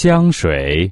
香水。